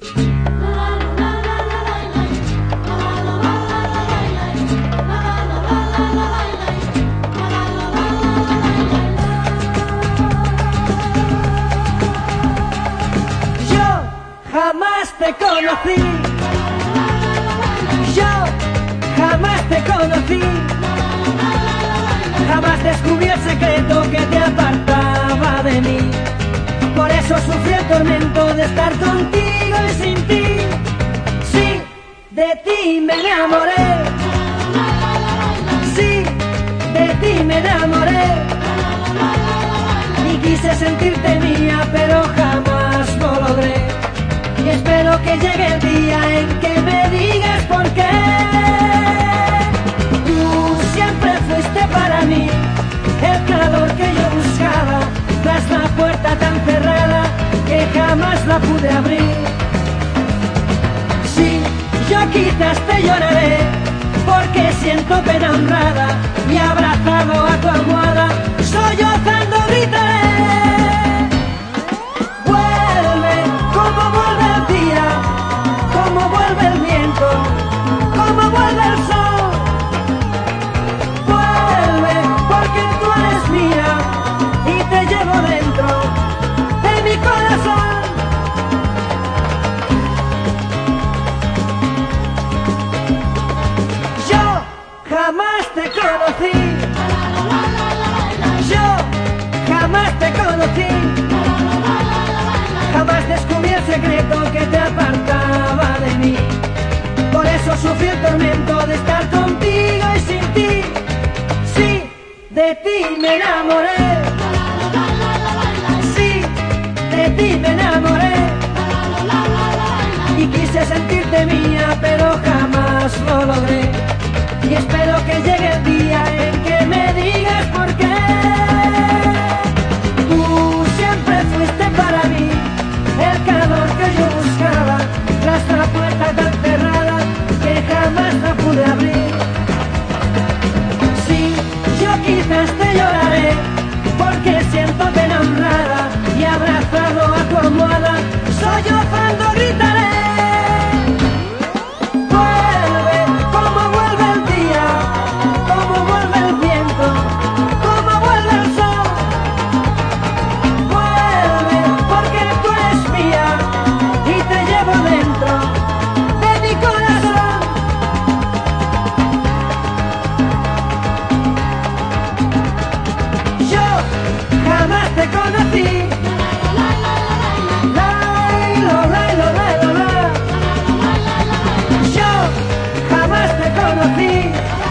Yo jamás te conocí. Yo jamás te conocí. Jamás descubrí el secreto que te apartaba de mí. Por eso sufrí el tormento de estar contigo sin ti. Sí, de ti me enamoré. Sí, de ti me enamoré. Y quise sentirte mía, pero jamás lo logré. Y espero que llegue el día en que me digas por qué. Tú siempre fuiste para mí el calor que yo buscaba, tras la puerta tan cerrada que jamás la pude abrir. Quizás te lloraré porque siento pena honrada y abrazado a tu almohada, sollozando jamás te conocí. Yo jamás te conocí. Jamás descubrí el secreto que te apartaba de mí. Por eso sufrí el tormento de estar contigo y sin ti. Sí, de ti me enamoré. Sí, de ti me enamoré. Y quise sentir conocí. Yo jamás te conocí.